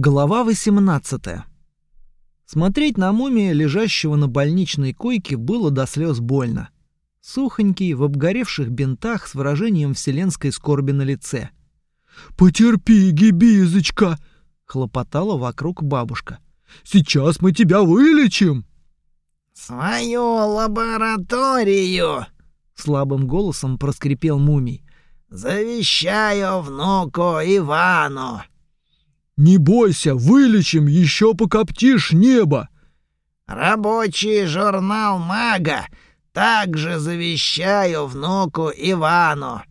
Глава 18. Смотреть на мумия, лежащего на больничной койке, было до слез больно. Сухонький, в обгоревших бинтах с выражением вселенской скорби на лице. «Потерпи, гибизочка!» — хлопотала вокруг бабушка. «Сейчас мы тебя вылечим!» «Свою лабораторию!» — слабым голосом проскрипел мумий. «Завещаю внуку Ивану!» «Не бойся, вылечим, еще покоптишь небо!» «Рабочий журнал «Мага» также завещаю внуку Ивану».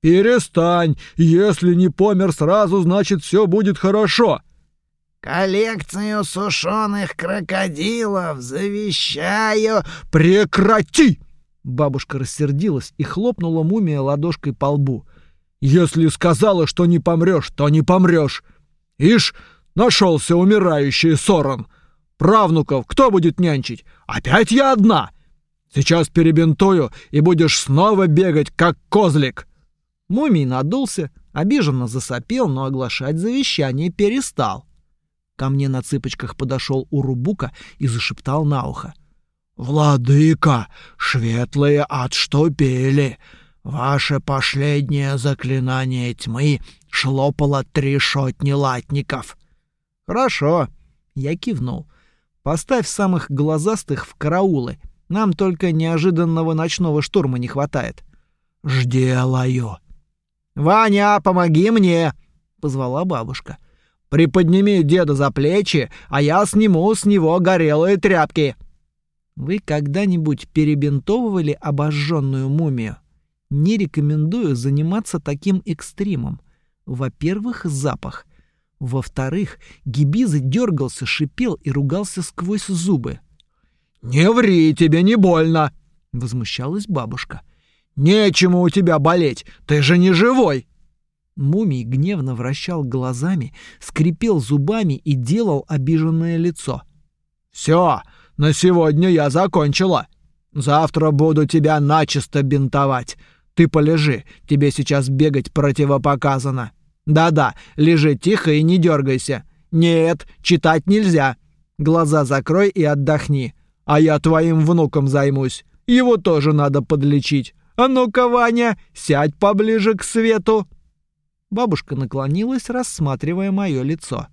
«Перестань! Если не помер сразу, значит, все будет хорошо!» «Коллекцию сушеных крокодилов завещаю...» «Прекрати!» Бабушка рассердилась и хлопнула мумия ладошкой по лбу. «Если сказала, что не помрешь, то не помрешь. Ишь, нашелся умирающий Сорон. Правнуков кто будет нянчить? Опять я одна. Сейчас перебинтую, и будешь снова бегать, как козлик. Мумий надулся, обиженно засопел, но оглашать завещание перестал. Ко мне на цыпочках подошел Урубука и зашептал на ухо. «Владыка, светлые отступили. Ваше последнее заклинание тьмы шлопало три сотни латников. Хорошо, я кивнул. Поставь самых глазастых в караулы. Нам только неожиданного ночного штурма не хватает. Жделаю. Ваня, помоги мне, позвала бабушка. Приподними деда за плечи, а я сниму с него горелые тряпки. Вы когда-нибудь перебинтовывали обожженную мумию? Не рекомендую заниматься таким экстримом. Во-первых, запах. Во-вторых, Гибиза дергался, шипел и ругался сквозь зубы. «Не ври, тебе не больно!» — возмущалась бабушка. «Нечему у тебя болеть, ты же не живой!» Мумий гневно вращал глазами, скрипел зубами и делал обиженное лицо. «Все, на сегодня я закончила. Завтра буду тебя начисто бинтовать. Ты полежи, тебе сейчас бегать противопоказано. Да-да, лежи тихо и не дергайся. Нет, читать нельзя. Глаза закрой и отдохни. А я твоим внуком займусь. Его тоже надо подлечить. А ну-ка, Ваня, сядь поближе к свету. Бабушка наклонилась, рассматривая мое лицо.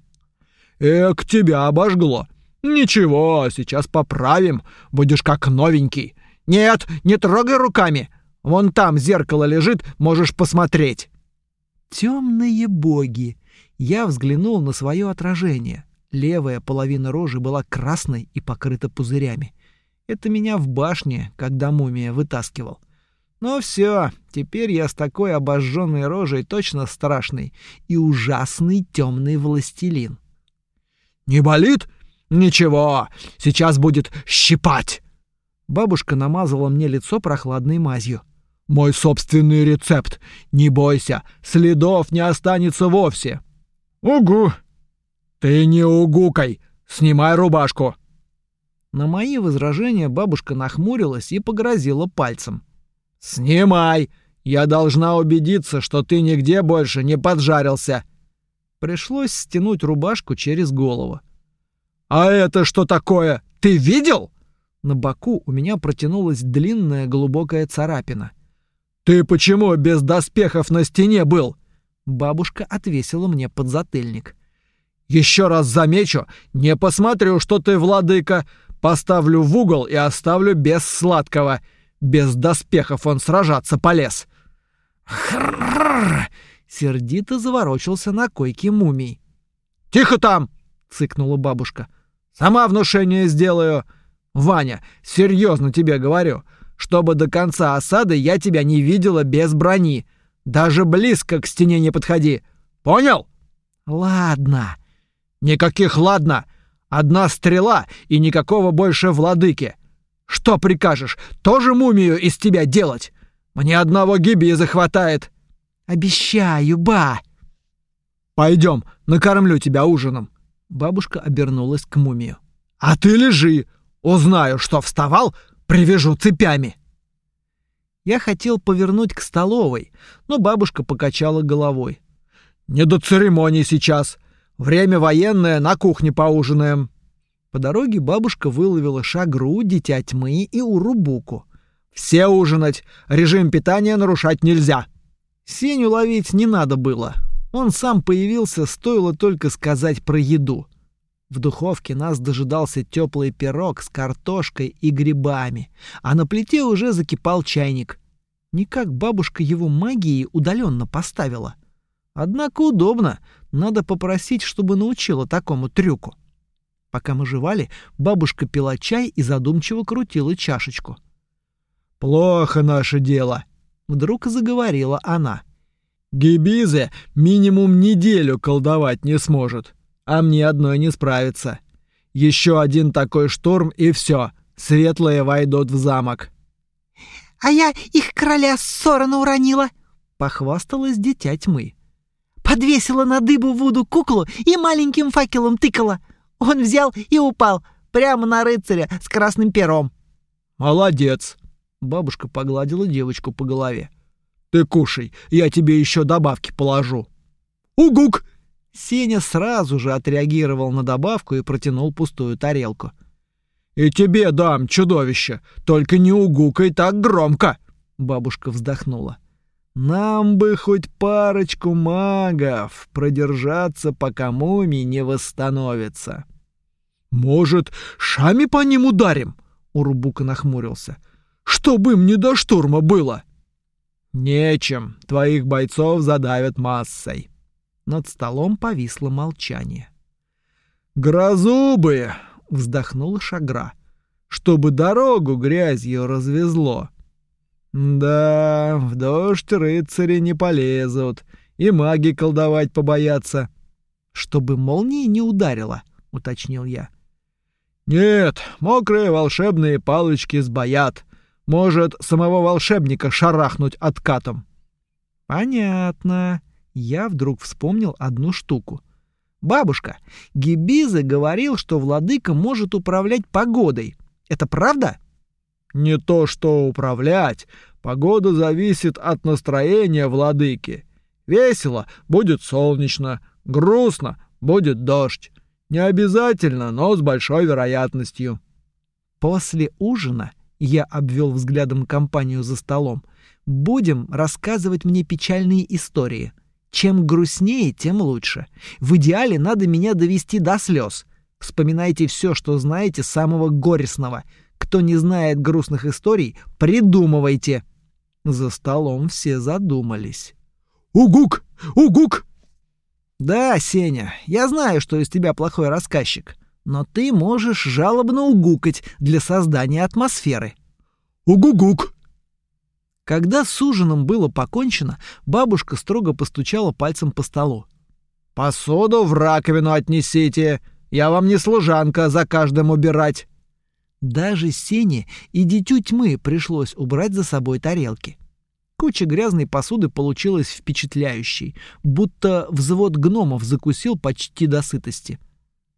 Эк, тебя обожгло. Ничего, сейчас поправим. Будешь как новенький. Нет, не трогай руками. Вон там зеркало лежит, можешь посмотреть. Темные боги. Я взглянул на свое отражение. Левая половина рожи была красной и покрыта пузырями. Это меня в башне, когда мумия вытаскивал. Но все, теперь я с такой обожженной рожей точно страшный и ужасный темный властелин. Не болит? Ничего, сейчас будет щипать. Бабушка намазала мне лицо прохладной мазью. Мой собственный рецепт. Не бойся, следов не останется вовсе. Угу. Ты не угукай. Снимай рубашку. На мои возражения бабушка нахмурилась и погрозила пальцем. Снимай. Я должна убедиться, что ты нигде больше не поджарился. Пришлось стянуть рубашку через голову. А это что такое? Ты видел? На боку у меня протянулась длинная глубокая царапина. «Ты почему без доспехов на стене был?» Бабушка отвесила мне подзатыльник. «Еще раз замечу, не посмотрю, что ты владыка. Поставлю в угол и оставлю без сладкого. Без доспехов он сражаться полез». «Хрррр!» — сердито заворочился на койке мумий. «Тихо там!» — цыкнула бабушка. «Сама внушение сделаю. Ваня, серьезно тебе говорю, чтобы до конца осады я тебя не видела без брони. Даже близко к стене не подходи. Понял? Ладно. Никаких ладно. Одна стрела и никакого больше владыки. Что прикажешь? Тоже мумию из тебя делать? Мне одного гибиза хватает. Обещаю, ба. Пойдем, накормлю тебя ужином. Бабушка обернулась к мумию. А ты лежи. Узнаю, что вставал, привяжу цепями. Я хотел повернуть к столовой, но бабушка покачала головой. Не до церемонии сейчас. Время военное, на кухне поужинаем». По дороге бабушка выловила шагру, дитя тьмы и урубуку. «Все ужинать! Режим питания нарушать нельзя!» Сеню ловить не надо было. Он сам появился, стоило только сказать про еду. В духовке нас дожидался теплый пирог с картошкой и грибами, а на плите уже закипал чайник. Никак бабушка его магией удаленно поставила. Однако удобно, надо попросить, чтобы научила такому трюку. Пока мы жевали, бабушка пила чай и задумчиво крутила чашечку. «Плохо наше дело», — вдруг заговорила она. «Гибизе минимум неделю колдовать не сможет, а мне одной не справиться. Еще один такой шторм и все, светлые войдут в замок». «А я их короля Сорона уронила», — похвасталась дитя тьмы. «Подвесила на дыбу Вуду куклу и маленьким факелом тыкала. Он взял и упал прямо на рыцаря с красным пером. Молодец. Бабушка погладила девочку по голове. Ты кушай, я тебе еще добавки положу. Угук! Сеня сразу же отреагировал на добавку и протянул пустую тарелку. «И тебе дам, чудовище, только не угукай так громко!» Бабушка вздохнула. Нам бы хоть парочку магов продержаться, пока мумий не восстановится. Может, шами по ним ударим? Урубука нахмурился. Чтобы им не до штурма было. Нечем, твоих бойцов задавят массой. Над столом повисло молчание. Грозу бы, вздохнула Шагра, чтобы дорогу грязью развезло. Да, в дождь рыцари не полезут, и маги колдовать побоятся. Чтобы молнии не ударило, уточнил я. Нет, мокрые волшебные палочки сбоят. Может, самого волшебника шарахнуть откатом. Понятно. Я вдруг вспомнил одну штуку. Бабушка, Гибиза говорил, что владыка может управлять погодой. Это правда? Не то что управлять. Погода зависит от настроения владыки. Весело — будет солнечно, грустно — будет дождь. Не обязательно, но с большой вероятностью. После ужина я обвел взглядом компанию за столом. Будем рассказывать мне печальные истории. Чем грустнее, тем лучше. В идеале надо меня довести до слез. Вспоминайте все, что знаете самого горестного — кто не знает грустных историй, придумывайте. За столом все задумались. Угук! Угук! Да, Сеня, я знаю, что из тебя плохой рассказчик, но ты можешь жалобно угукать для создания атмосферы. Угугук! Когда с ужином было покончено, бабушка строго постучала пальцем по столу. «Посуду в раковину отнесите. Я вам не служанка за каждым убирать». Даже Сене и Дитю Тьмы пришлось убрать за собой тарелки. Куча грязной посуды получилась впечатляющей, будто взвод гномов закусил почти до сытости.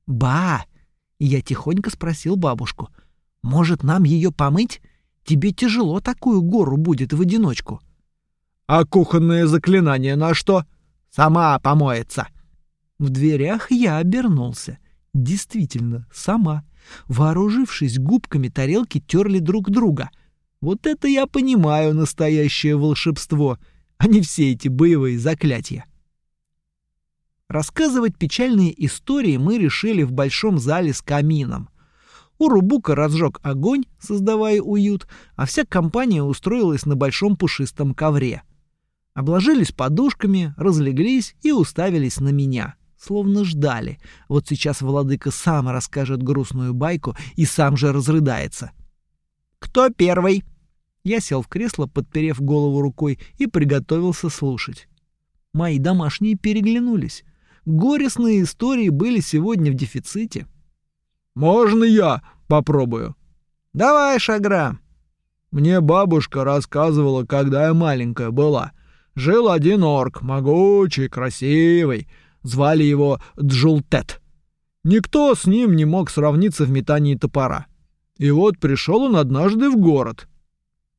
«Ба!» — я тихонько спросил бабушку. «Может, нам ее помыть? Тебе тяжело такую гору будет в одиночку». «А кухонное заклинание на что?» «Сама помоется». В дверях я обернулся. Действительно, сама. Вооружившись губками, тарелки терли друг друга. Вот это я понимаю настоящее волшебство, а не все эти боевые заклятия. Рассказывать печальные истории мы решили в большом зале с камином. Урубука разжег огонь, создавая уют, а вся компания устроилась на большом пушистом ковре. Обложились подушками, разлеглись и уставились на меня словно ждали. Вот сейчас владыка сам расскажет грустную байку и сам же разрыдается. «Кто первый?» Я сел в кресло, подперев голову рукой, и приготовился слушать. Мои домашние переглянулись. Горестные истории были сегодня в дефиците. «Можно я попробую?» «Давай, Шагра!» Мне бабушка рассказывала, когда я маленькая была. Жил один орк, могучий, красивый. Звали его Джултет. Никто с ним не мог сравниться в метании топора. И вот пришел он однажды в город.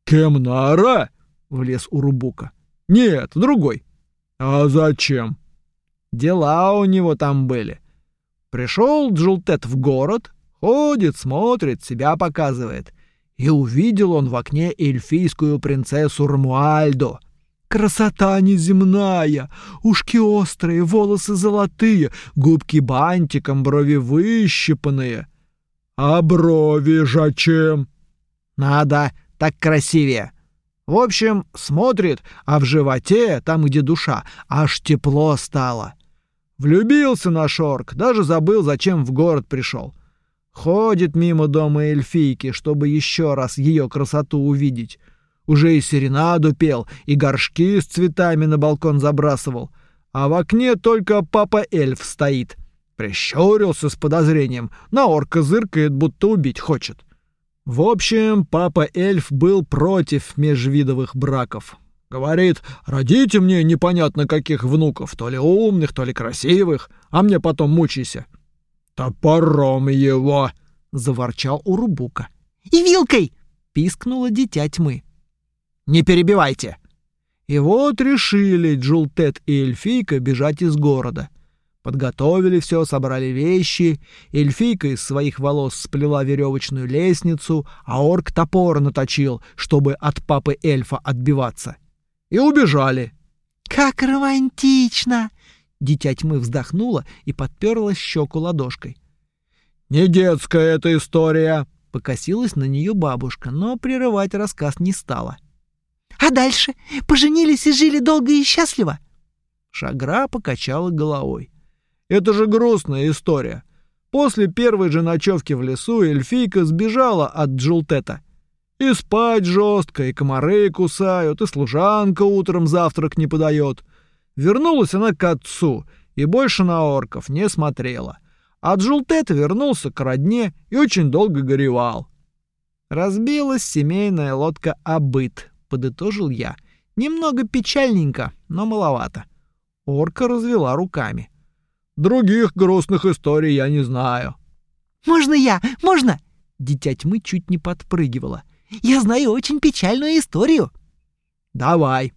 «Кемнара?» — влез Урубука. «Нет, другой». «А зачем?» Дела у него там были. Пришел Джултет в город, ходит, смотрит, себя показывает. И увидел он в окне эльфийскую принцессу Рмуальдо. Красота неземная, ушки острые, волосы золотые, губки бантиком, брови выщипанные. А брови зачем? Надо, так красивее. В общем, смотрит, а в животе, там, где душа, аж тепло стало. Влюбился на шорк, даже забыл, зачем в город пришел. Ходит мимо дома эльфийки, чтобы еще раз ее красоту увидеть. Уже и серенаду пел, и горшки с цветами на балкон забрасывал. А в окне только папа-эльф стоит. Прищурился с подозрением, на орка зыркает, будто убить хочет. В общем, папа-эльф был против межвидовых браков. Говорит, родите мне непонятно каких внуков, то ли умных, то ли красивых, а мне потом мучайся. «Топором его!» — заворчал Урубука. «И вилкой!» — пискнуло дитя тьмы. «Не перебивайте!» И вот решили Джултет и Эльфийка бежать из города. Подготовили все, собрали вещи. Эльфийка из своих волос сплела веревочную лестницу, а орк топор наточил, чтобы от папы эльфа отбиваться. И убежали. «Как романтично!» Дитя тьмы вздохнула и подперла щеку ладошкой. «Не детская эта история!» Покосилась на нее бабушка, но прерывать рассказ не стала. «А дальше? Поженились и жили долго и счастливо?» Шагра покачала головой. «Это же грустная история. После первой же ночевки в лесу эльфийка сбежала от Джултета. И спать жестко, и комары кусают, и служанка утром завтрак не подает. Вернулась она к отцу и больше на орков не смотрела. А Джултет вернулся к родне и очень долго горевал. «Разбилась семейная лодка «Абыт», — подытожил я. «Немного печальненько, но маловато». Орка развела руками. «Других грустных историй я не знаю». «Можно я? Можно?» Дитя тьмы чуть не подпрыгивала. «Я знаю очень печальную историю». «Давай»,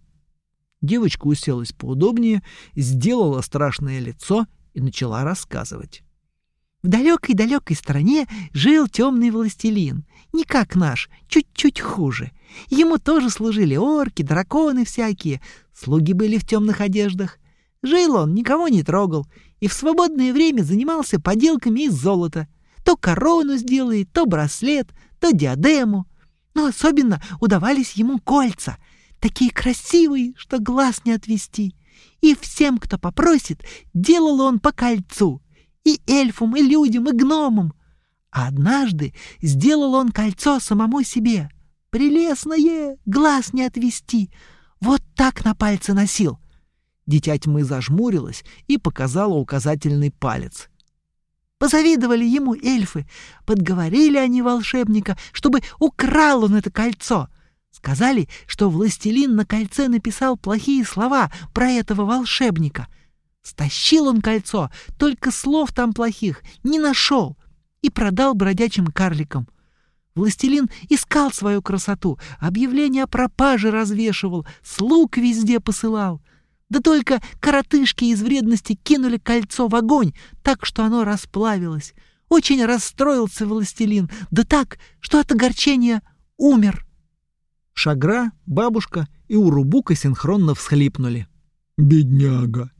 Девочка уселась поудобнее, сделала страшное лицо и начала рассказывать. В далекой-далекой стране жил темный властелин, не как наш, чуть-чуть хуже. Ему тоже служили орки, драконы всякие, слуги были в темных одеждах. Жил он, никого не трогал, и в свободное время занимался поделками из золота. То корону сделает, то браслет, то диадему. Но особенно удавались ему кольца — такие красивые, что глаз не отвести. И всем, кто попросит, делал он по кольцу. И эльфам, и людям, и гномам. А однажды сделал он кольцо самому себе. Прелестное, глаз не отвести. Вот так на пальце носил. Дитя тьмы зажмурилась и показала указательный палец. Позавидовали ему эльфы, подговорили они волшебника, чтобы украл он это кольцо — Сказали, что властелин на кольце написал плохие слова про этого волшебника. Стащил он кольцо, только слов там плохих не нашел и продал бродячим карликам. Властелин искал свою красоту, объявления о пропаже развешивал, слуг везде посылал. Да только коротышки из вредности кинули кольцо в огонь, так что оно расплавилось. Очень расстроился властелин, да так, что от огорчения умер. Шагра, бабушка и Урубука синхронно всхлипнули. «Бедняга!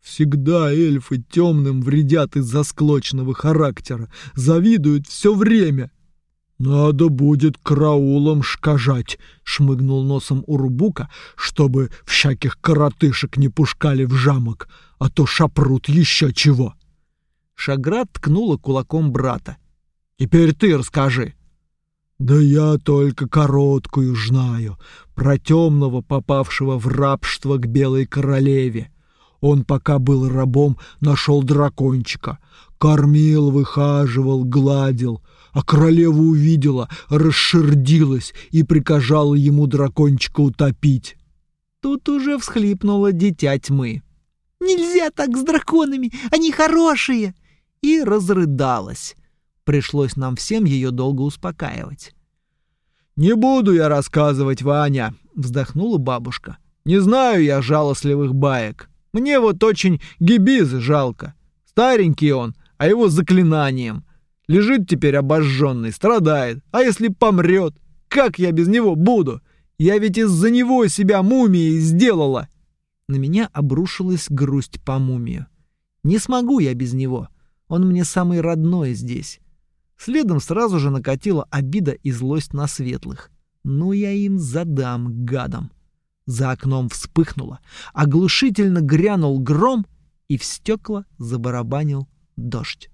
Всегда эльфы темным вредят из-за склочного характера, завидуют все время!» «Надо будет караулом шкажать», — шмыгнул носом Урубука, «чтобы всяких коротышек не пушкали в жамок, а то шапрут еще чего». Шагра ткнула кулаком брата. «Теперь ты расскажи». Да я только короткую знаю, про темного, попавшего в рабство к белой королеве. Он, пока был рабом, нашел дракончика, кормил, выхаживал, гладил, а королева увидела, расшердилась и приказала ему дракончика утопить. Тут уже всхлипнуло дитя тьмы. «Нельзя так с драконами, они хорошие!» И разрыдалась. Пришлось нам всем ее долго успокаивать. «Не буду я рассказывать, Ваня», — вздохнула бабушка. «Не знаю я жалостливых баек. Мне вот очень Гибизы жалко. Старенький он, а его заклинанием. Лежит теперь обожженный, страдает. А если помрет? Как я без него буду? Я ведь из-за него себя мумией сделала. На меня обрушилась грусть по мумию. Не смогу я без него. Он мне самый родной здесь. Следом сразу же накатила обида и злость на светлых. Ну я им задам, гадам. За окном вспыхнуло, оглушительно грянул гром, и в стекла забарабанил дождь.